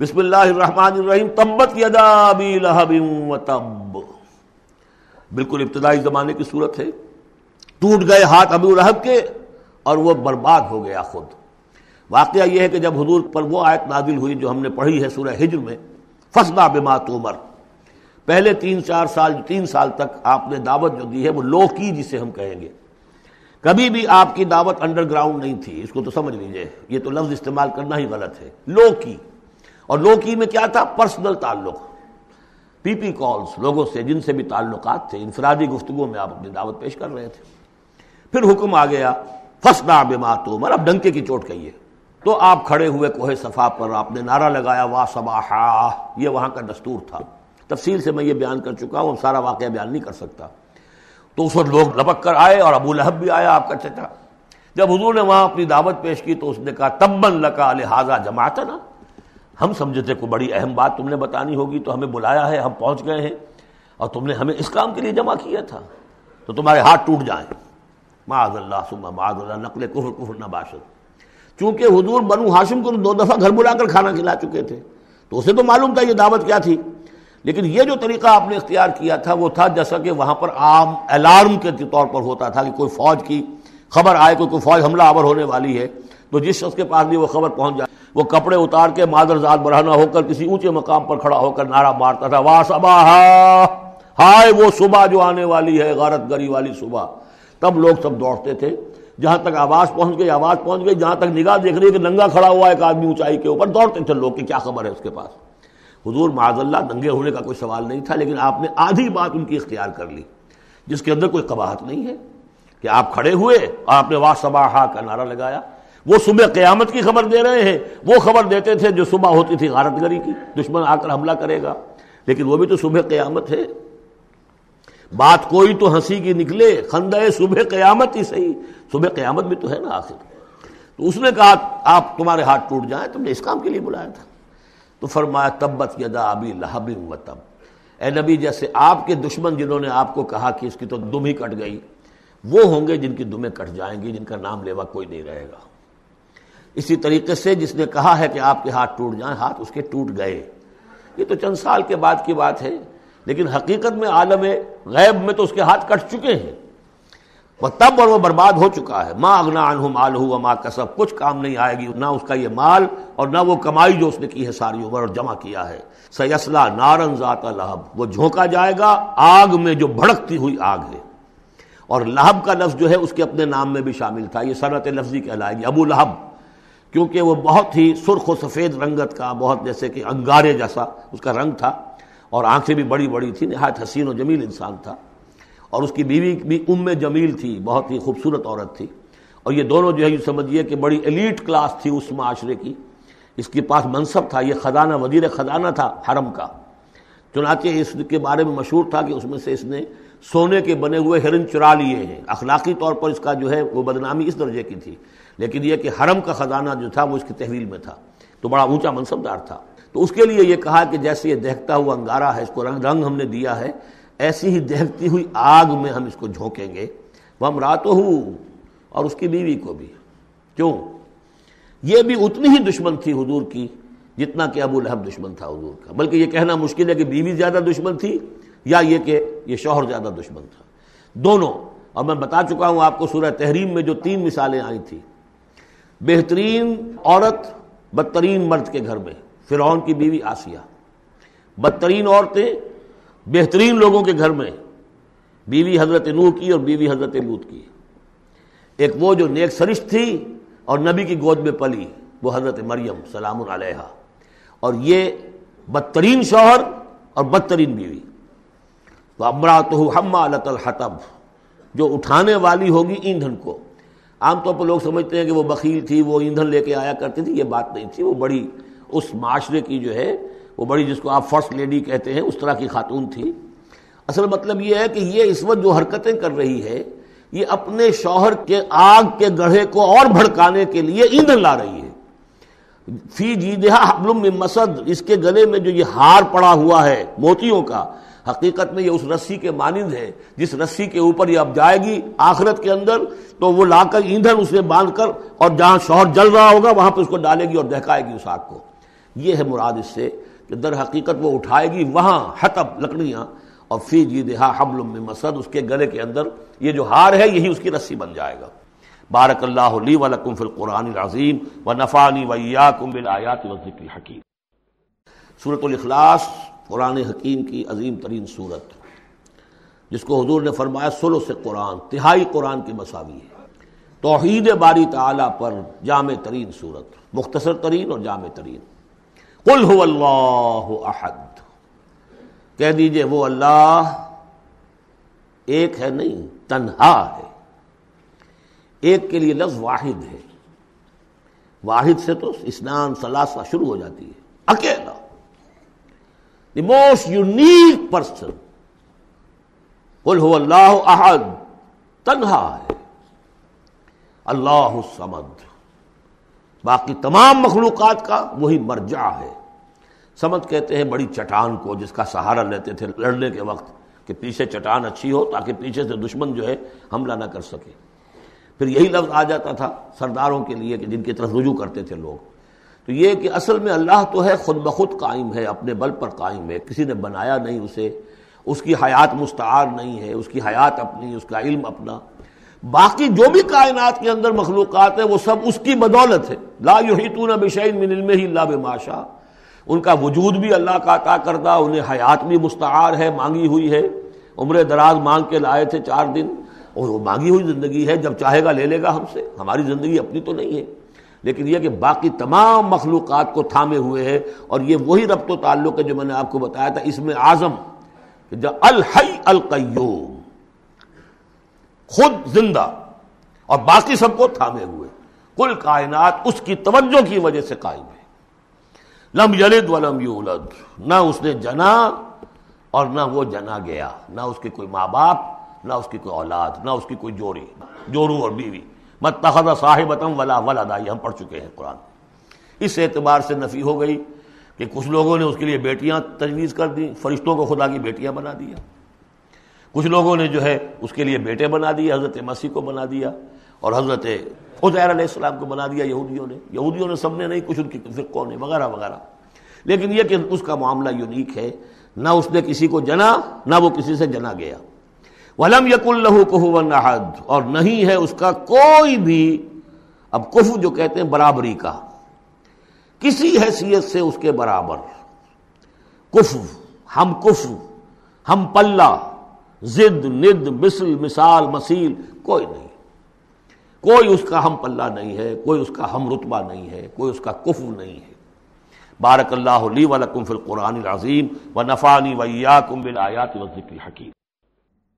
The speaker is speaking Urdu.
بسم اللہ الرحمن الرحیم تبت یدا ابی لہب و تب۔ بالکل ابتدائی زمانے کی صورت ہے۔ ٹوٹ گئے ہاتھ ابو لہب کے اور وہ برباد ہو گیا خود۔ واقعہ یہ ہے کہ جب حضور پر وہ آیت نازل ہوئی جو ہم نے پڑھی ہے سورہ ہجر میں فسدا بما تومر۔ پہلے تین چار سال، تین سال تک آپ نے دعوت جو دی ہے، وہ لو کی جسے ہم کہیں گے۔ کبھی بھی آپ کی دعوت انڈر گراؤنڈ نہیں تھی، اس کو تو سمجھ لیجیے، یہ تو لفظ استعمال کرنا ہی غلط ہے۔ لو کی۔ اور لو کی میں کیا تھا؟ پرسنل تعلق. پی پی کالز لوگوں سے، جن سے بھی تعلقات تھے، انفرادی گفتگو میں آپ اپنی دعوت پیش کر رہے تھے۔ پھر حکم آ گیا فسنا بما تومر اب ڈنکے کی چوٹ کہیے۔ تو آپ کھڑے ہوئے کوہ صفا پر آپ نے نعرہ لگایا وا سبا یہ وہاں کا دستور تھا۔ تفصیل سے میں یہ بیان کر چکا ہوں، سارا واقعہ بیان نہیں کر سکتا۔ تو اس وقت لوگ لپک کر آئے اور ابو لہب بھی آیا آپ کا چچا۔ جب حضور نے وہاں اپنی دعوت پیش کی تو اس نے کہا، تبن لکا لہٰذا جماعت نا ہم سمجھے تھے کوئی بڑی اہم بات تم نے بتانی ہوگی تو ہمیں بلایا ہے، ہم پہنچ گئے ہیں۔ اور تم نے ہمیں اس کام کے لیے جمع کیا تھا۔ تو تمہارے ہاتھ ٹوٹ جائیں۔ معاذ اللہ سما معاذ اللہ، نقل کفر کفر نباشد چونکہ حضور بنو ہاشم کو دو دفعہ گھر بلا کر کھانا کھلا چکے تھے۔ تو اسے تو معلوم تھا یہ دعوت کیا تھی۔ لیکن یہ جو طریقہ آپ نے اختیار کیا تھا، وہ تھا جیسا کہ وہاں پر عام الارم کے طور پر ہوتا تھا کہ کوئی فوج کی خبر آئے، کوئی کوئی فوج حملہ آور ہونے والی ہے۔ تو جس شخص کے پاس بھی وہ خبر پہنچ جائے وہ کپڑے اتار کے مادر ذات برہنا ہو کر کسی اونچے مقام پر کھڑا ہو کر نعرہ مارتا تھا۔ وا صبا ہائے وہ صبح جو آنے والی ہے، غارت گری والی صبح۔ تب لوگ سب دوڑتے تھے۔ جہاں تک آواز پہنچ گئی، آواز پہنچ گئی۔ جہاں تک نگاہ دیکھ رہی ہے کہ ننگا کھڑا ہوا ایک آدمی اونچائی کے اوپر دوڑتے تھے۔ لوگ کہ کیا خبر ہے اس کے پاس؟ حضور معاذ اللہ ننگے ہونے کا کوئی سوال نہیں تھا، لیکن آپ نے آدھی بات ان کی اختیار کر لی، جس کے اندر کوئی قباحت نہیں ہے کہ آپ کھڑے ہوئے اور آپ نے واہ صبا کا نعرہ لگایا۔ وہ صبح قیامت کی خبر دے رہے ہیں۔ وہ خبر دیتے تھے جو صبح ہوتی تھی غارت گری کی۔ دشمن آ کر حملہ کرے گا۔ لیکن وہ بھی تو صبح قیامت ہے۔ بات کوئی تو ہنسی کی نکلے۔ خندہ صبح قیامت ہی صحیح۔ صبح قیامت بھی تو ہے نا آخر۔ تو اس نے کہا، آپ تمہارے ہاتھ ٹوٹ جائیں۔ تم نے اس کام کے لیے بلایا تھا۔ تو فرمایا، تبت یدا ابی لہب و تب۔ اے نبی، جیسے آپ کے دشمن جنہوں نے آپ کو کہا کہ اس کی تو دم ہی کٹ گئی، وہ ہوں گے جن کی دمیں کٹ جائیں گی، جن کا نام لیوا کوئی نہیں رہے گا۔ اسی طریقے سے جس نے کہا ہے کہ آپ کے ہاتھ ٹوٹ جائیں، ہاتھ اس کے ٹوٹ گئے۔ یہ تو چند سال کے بعد کی بات ہے، لیکن حقیقت میں عالم غیب میں تو اس کے ہاتھ کٹ چکے ہیں۔ وہ تب اور وہ برباد ہو چکا ہے۔ ماں اگنا انہ مال ہوا ماں کا سب کچھ کام نہیں آئے گی، نہ اس کا یہ مال اور نہ وہ کمائی جو اس نے کی ہے ساری عمر اور جمع کیا ہے۔ سیسلا نارن ذات لہب وہ جھونکا جائے گا، آگ میں جو بھڑکتی ہوئی آگ ہے۔ اور لہب کا لفظ جو ہے، اس کے اپنے نام میں بھی شامل تھا۔ یہ صنعت لفظی کہلائے گی، ابو لہب کیونکہ وہ بہت ہی سرخ و سفید رنگت کا، بہت جیسے کہ انگارے جیسا اس کا رنگ تھا، اور آنکھیں بھی بڑی بڑی تھی نہایت حسین و جمیل انسان تھا۔ اور اس کی بیوی بھی ام جمیل تھی، بہت ہی خوبصورت عورت تھی۔ اور یہ دونوں جو ہے یہ سمجھیے کہ بڑی ایلیٹ کلاس تھی اس معاشرے کی۔ اس کے پاس منصب تھا، یہ خزانہ، وزیر خزانہ تھا حرم کا۔ چنانچہ اس کے بارے میں مشہور تھا کہ اس میں سے اس نے سونے کے بنے ہوئے ہرن چرا لیے ہیں۔ اخلاقی طور پر اس کا جو ہے، وہ بدنامی اس درجے کی تھی۔ لیکن یہ کہ حرم کا خزانہ جو تھا وہ اس کی تحویل میں تھا، تو بڑا اونچا منصب دار تھا۔ تو اس کے لیے یہ کہا کہ جیسے یہ دہتا ہوا انگارا ہے، اس کو رنگ رنگ ہم نے دیا ہے، ایسی ہی دہتی ہوئی آگ میں ہم اس کو جھونکیں گے۔ وہ ہم راتوں ہوں اور اس کی بیوی کو بھی۔ کیوں؟ یہ بھی اتنی ہی دشمن تھی حضور کی، جتنا کہ ابو لہب دشمن تھا حضور کا۔ بلکہ یہ کہنا مشکل ہے کہ بیوی زیادہ دشمن تھی، یا یہ کہ یہ شوہر زیادہ دشمن تھا۔ دونوں، اور میں بتا چکا ہوں آپ کو سورہ تحریم میں جو تین مثالیں آئی تھی بہترین عورت بدترین مرد کے گھر میں، فرعون کی بیوی آسیہ۔ بدترین عورتیں بہترین لوگوں کے گھر میں، بیوی حضرت نوح کی اور بیوی حضرت لوت کی۔ ایک وہ جو نیک سرش تھی اور نبی کی گود میں پلی، وہ حضرت مریم سلام علیہ اور یہ بدترین شوہر اور بدترین بیوی۔ تو امرات ہم الحتب جو اٹھانے والی ہوگی ایندھن کو۔ عام طور پر لوگ سمجھتے ہیں کہ وہ بخیل تھی، وہ ایندھن لے کے آیا کرتی تھی، یہ بات نہیں تھی۔ وہ بڑی اس معاشرے کی جو ہے، وہ بڑی جس کو آپ فرسٹ لیڈی کہتے ہیں، اس طرح کی خاتون تھی۔ اصل مطلب یہ ہے کہ یہ اس وقت جو حرکتیں کر رہی ہے، یہ اپنے شوہر کے آگ کے گڑھے کو اور بھڑکانے کے لیے ایندھن لا رہی ہے۔ فی حبل مسد، اس کے گلے میں جو یہ ہار پڑا ہوا ہے، موتیوں کا حقیقت میں یہ اس رسی کے مانند ہے، جس رسی کے اوپر یہ اب جائے گی آخرت کے اندر، تو وہ لا کر ایندھن اسے باندھ کر اور جہاں شوہر جل رہا ہوگا، وہاں پہ اس کو ڈالے گی اور دہکائے گی اس آگ کو۔ یہ ہے مراد اس سے کہ در حقیقت وہ اٹھائے گی وہاں حتب لکڑیاں اور فی جی دہا حبل مسد، اس کے گلے کے اندر یہ جو ہار ہے، یہی اس کی رسی بن جائے گا۔ بارک اللہ لی ولکم فی القرآن العظیم و نفانی ویاکم بالآیات والذکر الحکیم۔ سورة الاخلاص قرآن حکیم کی عظیم ترین صورت، جس کو حضور نے فرمایا، سلو سے قرآن، تہائی قرآن کی مساوی ہے۔ توحید باری تعالی پر جامع ترین صورت، مختصر ترین اور جامع ترین۔ قل هو اللہ احد۔ کہہ دیجیے، وہ اللہ ایک ہے نہیں، تنہا ہے۔ ایک کے لیے لفظ واحد ہے۔ واحد سے تو اسنان سلاسہ شروع ہو جاتی ہے۔ اکیلا۔ دی موسٹ یونیک پرسن قل ہو اللہ احد تنہا ہے اللہ سمد باقی تمام مخلوقات کا وہی مرجع ہے. سمد کہتے ہیں بڑی چٹان کو جس کا سہارا لیتے تھے لڑنے کے وقت کہ پیچھے چٹان اچھی ہو تاکہ پیچھے سے دشمن جو ہے حملہ نہ کر سکے. پھر یہی لفظ آ جاتا تھا سرداروں کے لیے کہ جن کی طرف رجوع کرتے تھے لوگ. تو یہ کہ اصل میں اللہ تو ہے خود بخود قائم ہے، اپنے بل پر قائم ہے۔ کسی نے بنایا نہیں اسے، اس کی حیات مستعار نہیں ہے، اس کی حیات اپنی، اس کا علم اپنا۔ باقی جو بھی کائنات کے اندر مخلوقات ہیں، وہ سب اس کی بدولت ہے۔ لا یحیطون بشیء من علمہ الا بما شاء۔ ان کا وجود بھی اللہ کا عطا کردہ، انہیں حیات بھی مستعار ہے، مانگی ہوئی ہے۔ عمر دراز مانگ کے لائے تھے چار دن، اور وہ مانگی ہوئی زندگی ہے۔ جب چاہے گا لے لے گا ہم سے۔ ہماری زندگی اپنی تو نہیں ہے۔ لیکن یہ کہ باقی تمام مخلوقات کو تھامے ہوئے ہیں اور یہ وہی ربط و تعلق ہے جو میں نے آپ کو بتایا تھا، اس میں اعظم الحی القیوم، خود زندہ اور باقی سب کو تھامے ہوئے، کل کائنات اس کی توجہ کی وجہ سے قائم ہے۔ لم یلد ولم یولد، نہ اس نے جنا اور نہ وہ جنا گیا، نہ اس کے کوئی ماں باپ، نہ اس کی کوئی اولاد، نہ اس کی کوئی جوڑی جورو اور بیوی۔ مت تخذ صاحب ولا ولدا یہ ہم پڑھ چکے ہیں قرآن۔ اس اعتبار سے نفی ہو گئی کہ کچھ لوگوں نے اس کے لیے بیٹیاں تجویز کر دی فرشتوں کو خدا کی بیٹیاں بنا دیا۔ کچھ لوگوں نے جو ہے اس کے لیے بیٹے بنا دیے، حضرت مسیح کو بنا دیا اور حضرت عزیر علیہ السلام کو بنا دیا یہودیوں نے۔ یہودیوں نے سب نے نہیں کچھ ان کی فرقوں نے، وغیرہ وغیرہ۔ لیکن یہ کہ اس کا معاملہ یونیک ہے، نہ اس نے کسی کو جنا، نہ وہ کسی سے جنا گیا۔ ولم یق اللہ کو نہد اور نہیں ہے اس کا کوئی بھی، اب کف جو کہتے ہیں برابری کا، کسی حیثیت سے اس کے برابر۔ کف ہم کف ہم پلہ زد ند، مثل، مثال مسیل کوئی نہیں۔ کوئی اس کا ہم پلہ نہیں ہے، کوئی اس کا ہم رتبہ نہیں ہے، کوئی اس کا کف نہیں ہے۔ بارک اللہ لی ولکم فی القرآن العظیم و نفانی ویاکم بالآیات و ذکر حکیم